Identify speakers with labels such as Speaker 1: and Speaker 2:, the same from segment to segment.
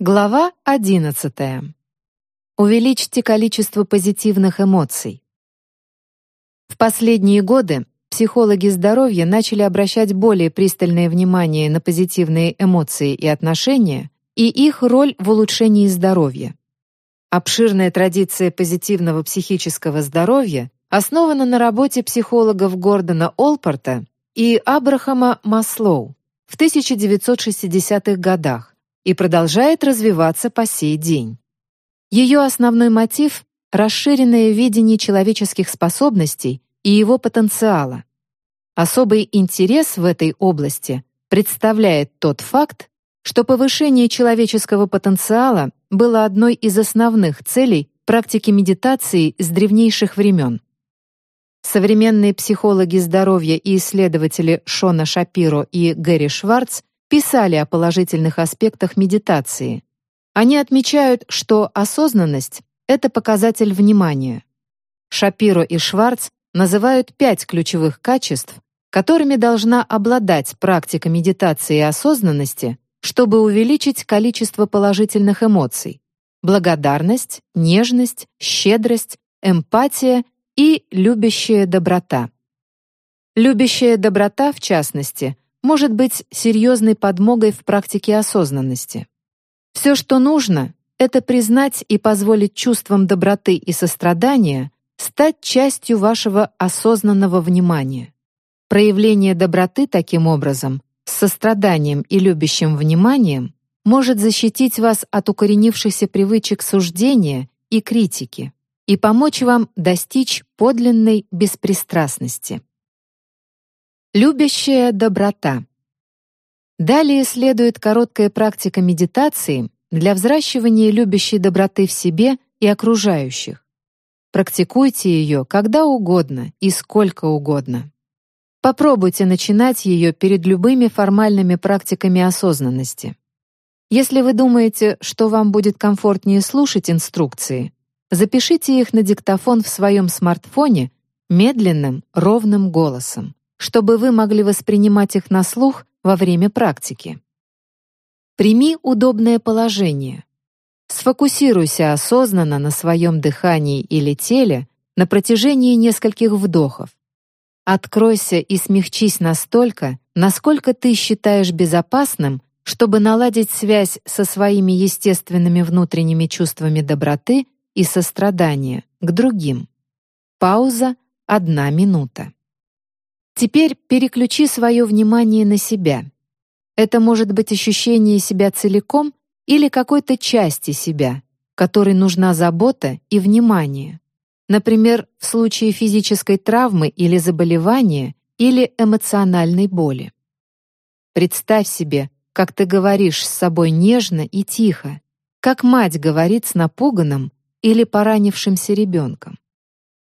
Speaker 1: Глава 11. Увеличьте количество позитивных эмоций. В последние годы психологи здоровья начали обращать более пристальное внимание на позитивные эмоции и отношения и их роль в улучшении здоровья. Обширная традиция позитивного психического здоровья основана на работе психологов Гордона Олпорта и Абрахама Маслоу в 1960-х годах и продолжает развиваться по сей день. Ее основной мотив — расширенное видение человеческих способностей и его потенциала. Особый интерес в этой области представляет тот факт, что повышение человеческого потенциала было одной из основных целей практики медитации с древнейших времен. Современные психологи здоровья и исследователи Шона Шапиро и Гэри Шварц писали о положительных аспектах медитации. Они отмечают, что осознанность — это показатель внимания. Шапиро и Шварц называют пять ключевых качеств, которыми должна обладать практика медитации и осознанности, чтобы увеличить количество положительных эмоций — благодарность, нежность, щедрость, эмпатия и любящая доброта. Любящая доброта, в частности — может быть серьезной подмогой в практике осознанности. Все, что нужно, это признать и позволить чувствам доброты и сострадания стать частью вашего осознанного внимания. Проявление доброты таким образом, с состраданием и любящим вниманием, может защитить вас от укоренившихся привычек суждения и критики и помочь вам достичь подлинной беспристрастности. Любящая доброта. Далее следует короткая практика медитации для взращивания любящей доброты в себе и окружающих. Практикуйте ее когда угодно и сколько угодно. Попробуйте начинать ее перед любыми формальными практиками осознанности. Если вы думаете, что вам будет комфортнее слушать инструкции, запишите их на диктофон в своем смартфоне медленным, ровным голосом чтобы вы могли воспринимать их на слух во время практики. Прими удобное положение. Сфокусируйся осознанно на своем дыхании или теле на протяжении нескольких вдохов. Откройся и смягчись настолько, насколько ты считаешь безопасным, чтобы наладить связь со своими естественными внутренними чувствами доброты и сострадания к другим. Пауза — одна минута. Теперь переключи свое внимание на себя. Это может быть ощущение себя целиком или какой-то части себя, которой нужна забота и внимание. Например, в случае физической травмы или заболевания или эмоциональной боли. Представь себе, как ты говоришь с собой нежно и тихо, как мать говорит с напуганным или поранившимся ребенком.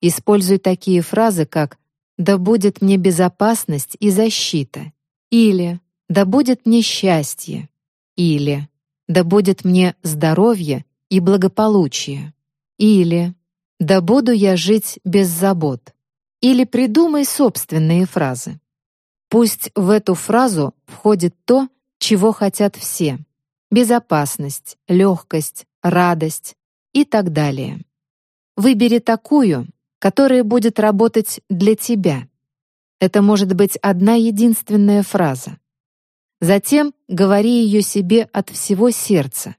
Speaker 1: Используй такие фразы, как да будет мне безопасность и защита, или да будет мне счастье, или да будет мне здоровье и благополучие, или да буду я жить без забот, или придумай собственные фразы. Пусть в эту фразу входит то, чего хотят все: безопасность, легкость, радость и так далее. Выбери такую, которая будет работать для тебя. Это может быть одна единственная фраза. Затем говори ее себе от всего сердца.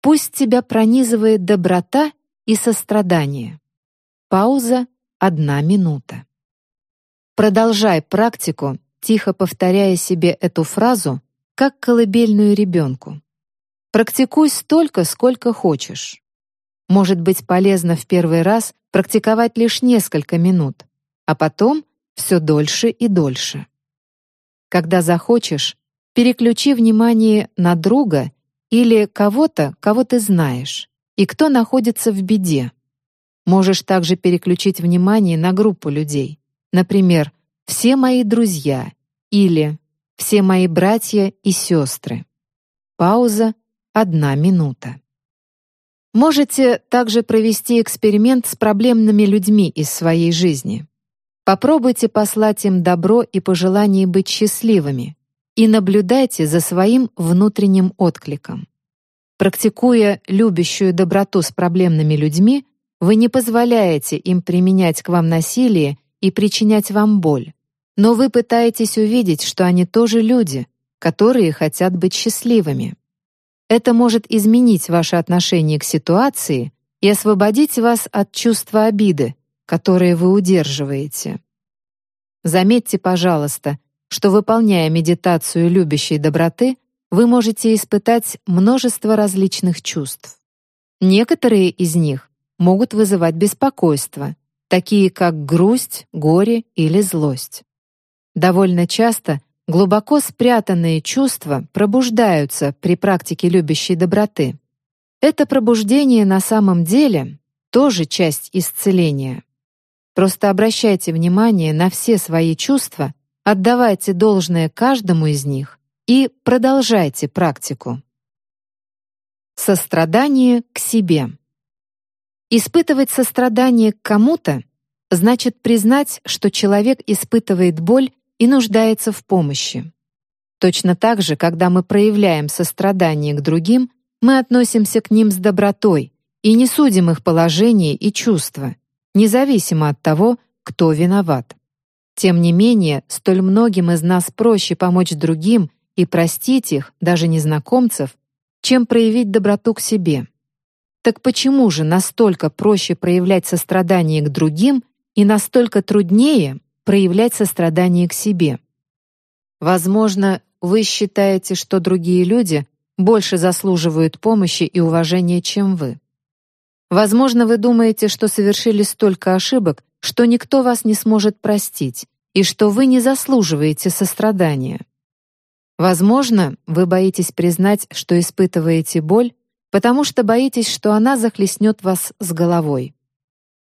Speaker 1: Пусть тебя пронизывает доброта и сострадание. Пауза — одна минута. Продолжай практику, тихо повторяя себе эту фразу, как колыбельную ребенку. Практикуй столько, сколько хочешь. Может быть полезно в первый раз практиковать лишь несколько минут, а потом все дольше и дольше. Когда захочешь, переключи внимание на друга или кого-то, кого ты знаешь, и кто находится в беде. Можешь также переключить внимание на группу людей. Например, «Все мои друзья» или «Все мои братья и сестры». Пауза — одна минута. Можете также провести эксперимент с проблемными людьми из своей жизни. Попробуйте послать им добро и пожелание быть счастливыми и наблюдайте за своим внутренним откликом. Практикуя любящую доброту с проблемными людьми, вы не позволяете им применять к вам насилие и причинять вам боль. Но вы пытаетесь увидеть, что они тоже люди, которые хотят быть счастливыми. Это может изменить ваше отношение к ситуации и освободить вас от чувства обиды, которое вы удерживаете. Заметьте, пожалуйста, что выполняя медитацию любящей доброты, вы можете испытать множество различных чувств. Некоторые из них могут вызывать беспокойство, такие как грусть, горе или злость. Довольно часто глубоко спрятанные чувства пробуждаются при практике любящей доброты. Это пробуждение на самом деле тоже часть исцеления. Просто обращайте внимание на все свои чувства, отдавайте должное каждому из них и продолжайте практику. Сострадание к себе. Испытывать сострадание к кому-то значит признать, что человек испытывает боль и нуждается в помощи. Точно так же, когда мы проявляем сострадание к другим, мы относимся к ним с добротой и не судим их положение и чувства, независимо от того, кто виноват. Тем не менее, столь многим из нас проще помочь другим и простить их, даже незнакомцев, чем проявить доброту к себе. Так почему же настолько проще проявлять сострадание к другим и настолько труднее проявлять сострадание к себе? Возможно, вы считаете, что другие люди больше заслуживают помощи и уважения, чем вы. Возможно, вы думаете, что совершили столько ошибок, что никто вас не сможет простить, и что вы не заслуживаете сострадания. Возможно, вы боитесь признать, что испытываете боль, потому что боитесь, что она захлестнет вас с головой.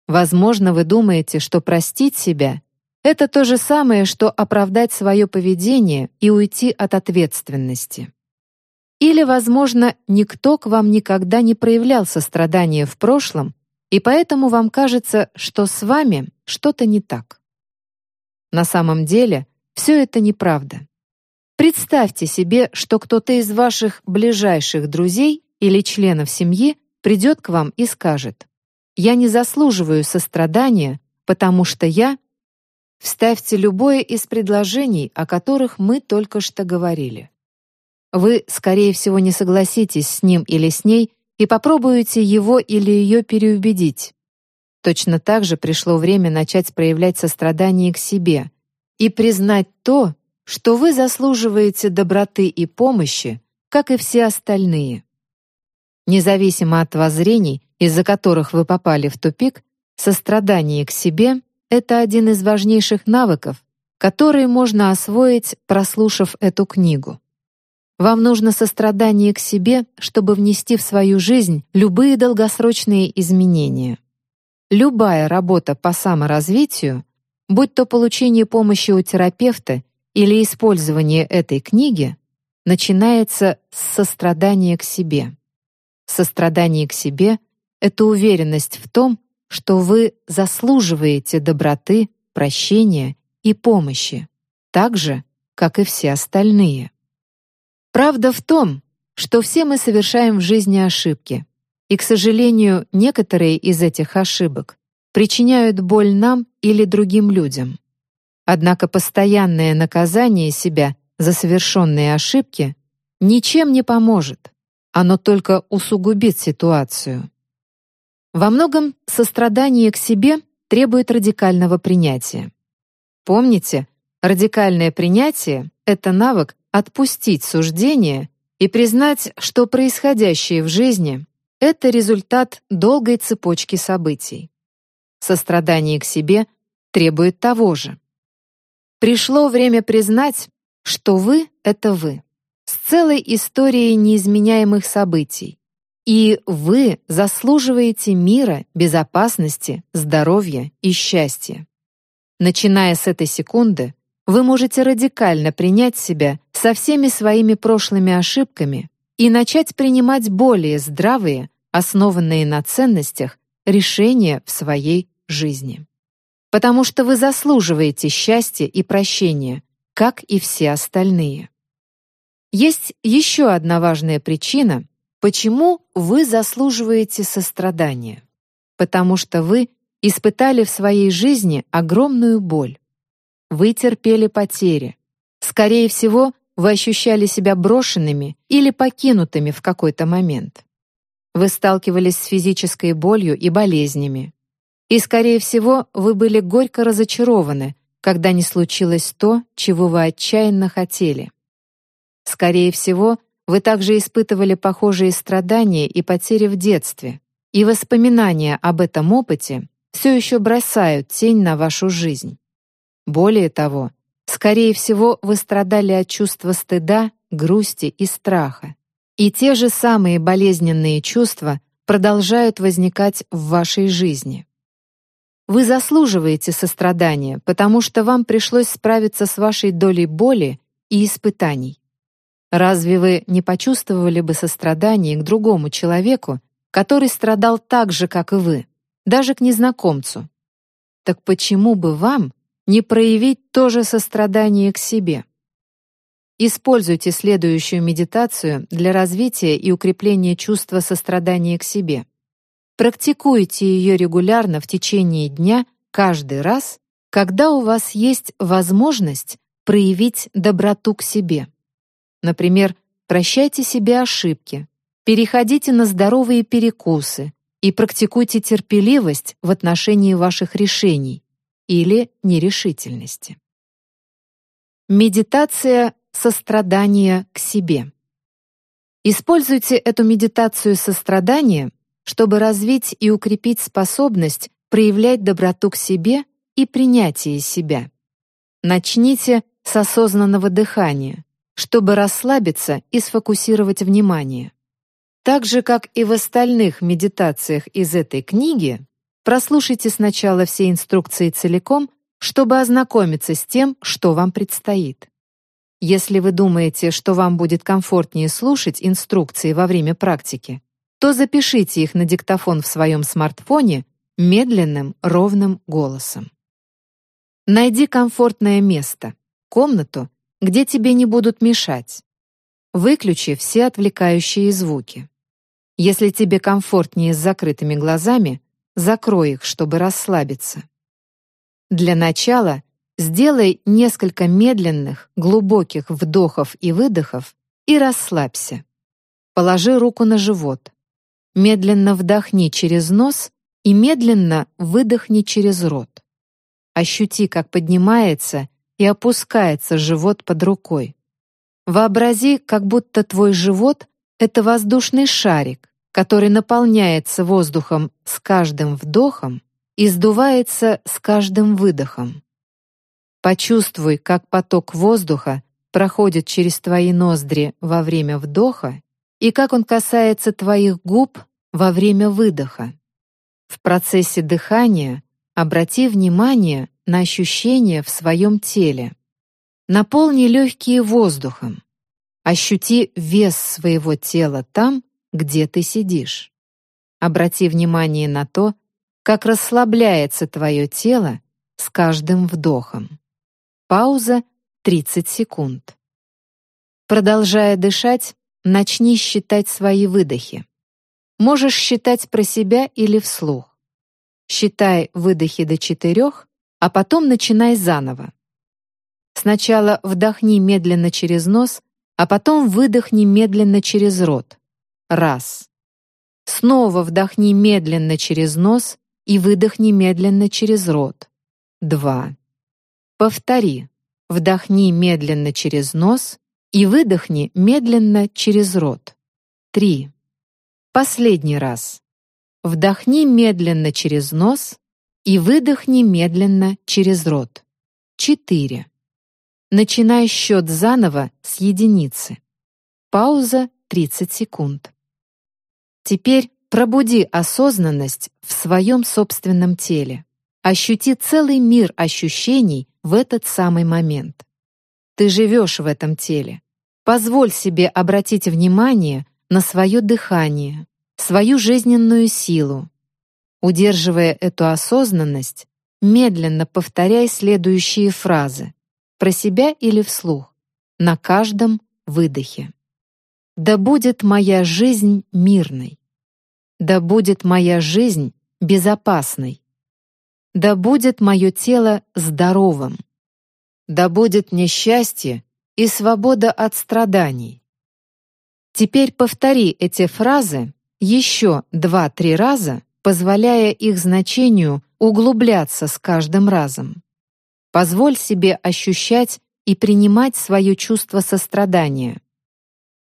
Speaker 1: Возможно, вы думаете, что простить себя — это то же самое, что оправдать свое поведение и уйти от ответственности. Или, возможно, никто к вам никогда не проявлял сострадания в прошлом, и поэтому вам кажется, что с вами что-то не так. На самом деле, все это неправда. Представьте себе, что кто-то из ваших ближайших друзей или членов семьи придет к вам и скажет «Я не заслуживаю сострадания, потому что я...» Вставьте любое из предложений, о которых мы только что говорили. Вы, скорее всего, не согласитесь с ним или с ней и попробуете его или ее переубедить. Точно так же пришло время начать проявлять сострадание к себе и признать то, что вы заслуживаете доброты и помощи, как и все остальные. Независимо от воззрений, из-за которых вы попали в тупик, сострадание к себе — это один из важнейших навыков, которые можно освоить, прослушав эту книгу. Вам нужно сострадание к себе, чтобы внести в свою жизнь любые долгосрочные изменения. Любая работа по саморазвитию, будь то получение помощи у терапевта или использование этой книги начинается с сострадания к себе. Сострадание к себе — это уверенность в том, что вы заслуживаете доброты, прощения и помощи, так же, как и все остальные. Правда в том, что все мы совершаем в жизни ошибки, и, к сожалению, некоторые из этих ошибок причиняют боль нам или другим людям. Однако постоянное наказание себя за совершенные ошибки ничем не поможет. Оно только усугубит ситуацию. Во многом сострадание к себе требует радикального принятия. Помните, радикальное принятие — это навык отпустить суждение и признать, что происходящее в жизни — это результат долгой цепочки событий. Сострадание к себе требует того же. Пришло время признать, что вы — это вы, с целой историей неизменяемых событий. И вы заслуживаете мира, безопасности, здоровья и счастья. Начиная с этой секунды, вы можете радикально принять себя со всеми своими прошлыми ошибками и начать принимать более здравые, основанные на ценностях, решения в своей жизни потому что вы заслуживаете счастья и прощения, как и все остальные. Есть еще одна важная причина, Почему вы заслуживаете сострадания? Потому что вы испытали в своей жизни огромную боль. Вы терпели потери. Скорее всего, вы ощущали себя брошенными или покинутыми в какой-то момент. Вы сталкивались с физической болью и болезнями. И, скорее всего, вы были горько разочарованы, когда не случилось то, чего вы отчаянно хотели. Скорее всего, вы также испытывали похожие страдания и потери в детстве, и воспоминания об этом опыте все еще бросают тень на вашу жизнь. Более того, скорее всего, вы страдали от чувства стыда, грусти и страха. И те же самые болезненные чувства продолжают возникать в вашей жизни. Вы заслуживаете сострадания, потому что вам пришлось справиться с вашей долей боли и испытаний. Разве вы не почувствовали бы сострадание к другому человеку, который страдал так же, как и вы, даже к незнакомцу? Так почему бы вам не проявить то же сострадание к себе. Используйте следующую медитацию для развития и укрепления чувства сострадания к себе. Практикуйте ее регулярно в течение дня каждый раз, когда у вас есть возможность проявить доброту к себе. Например, прощайте себе ошибки, переходите на здоровые перекусы и практикуйте терпеливость в отношении ваших решений, или нерешительности. Медитация сострадания к себе. Используйте эту медитацию сострадания, чтобы развить и укрепить способность проявлять доброту к себе и принятие себя. Начните с осознанного дыхания, чтобы расслабиться и сфокусировать внимание. Так же, как и в остальных медитациях из этой книги, Прослушайте сначала все инструкции целиком, чтобы ознакомиться с тем, что вам предстоит. Если вы думаете, что вам будет комфортнее слушать инструкции во время практики, то запишите их на диктофон в своем смартфоне медленным, ровным голосом. Найди комфортное место, комнату, где тебе не будут мешать. Выключи все отвлекающие звуки. Если тебе комфортнее с закрытыми глазами, закрой их, чтобы расслабиться. Для начала сделай несколько медленных, глубоких вдохов и выдохов и расслабься. Положи руку на живот. Медленно вдохни через нос и медленно выдохни через рот. Ощути, как поднимается и опускается живот под рукой. Вообрази, как будто твой живот — это воздушный шарик, который наполняется воздухом с каждым вдохом и сдувается с каждым выдохом. Почувствуй, как поток воздуха проходит через твои ноздри во время вдоха и как он касается твоих губ во время выдоха. В процессе дыхания обрати внимание на ощущения в своем теле. Наполни легкие воздухом. Ощути вес своего тела там, где ты сидишь. Обрати внимание на то, как расслабляется твое тело с каждым вдохом. Пауза 30 секунд. Продолжая дышать, начни считать свои выдохи. Можешь считать про себя или вслух. Считай выдохи до четырех, а потом начинай заново. Сначала вдохни медленно через нос, а потом выдохни медленно через рот. Раз. Снова вдохни медленно через нос и выдохни медленно через рот. Два. Повтори. Вдохни медленно через нос и выдохни медленно через рот. Три. Последний раз. Вдохни медленно через нос и выдохни медленно через рот. Четыре. Начинай счет заново с единицы. Пауза 30 секунд. Теперь пробуди осознанность в своем собственном теле. Ощути целый мир ощущений в этот самый момент. Ты живешь в этом теле. Позволь себе обратить внимание на свое дыхание, свою жизненную силу. Удерживая эту осознанность, медленно повторяй следующие фразы про себя или вслух на каждом выдохе. Да будет моя жизнь мирной. Да будет моя жизнь безопасной. Да будет мое тело здоровым. Да будет мне счастье и свобода от страданий. Теперь повтори эти фразы еще два-три раза, позволяя их значению углубляться с каждым разом. Позволь себе ощущать и принимать свое чувство сострадания.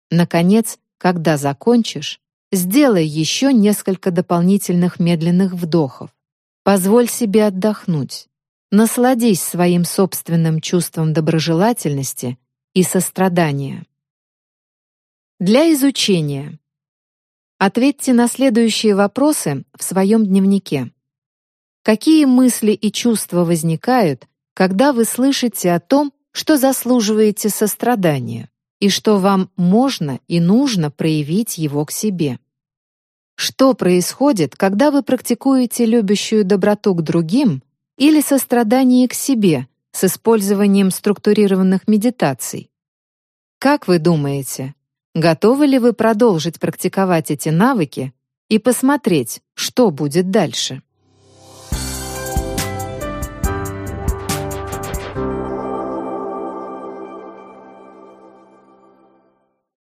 Speaker 1: Наконец, когда закончишь, сделай еще несколько дополнительных медленных вдохов. Позволь себе отдохнуть. Насладись своим собственным чувством доброжелательности и сострадания. Для изучения. Ответьте на следующие вопросы в своем дневнике. Какие мысли и чувства возникают, когда вы слышите о том, что заслуживаете сострадания, и что вам можно и нужно проявить его к себе? Что происходит, когда вы практикуете любящую доброту к другим или сострадание к себе с использованием структурированных медитаций? Как вы думаете, готовы ли вы продолжить практиковать эти навыки и посмотреть, что будет дальше?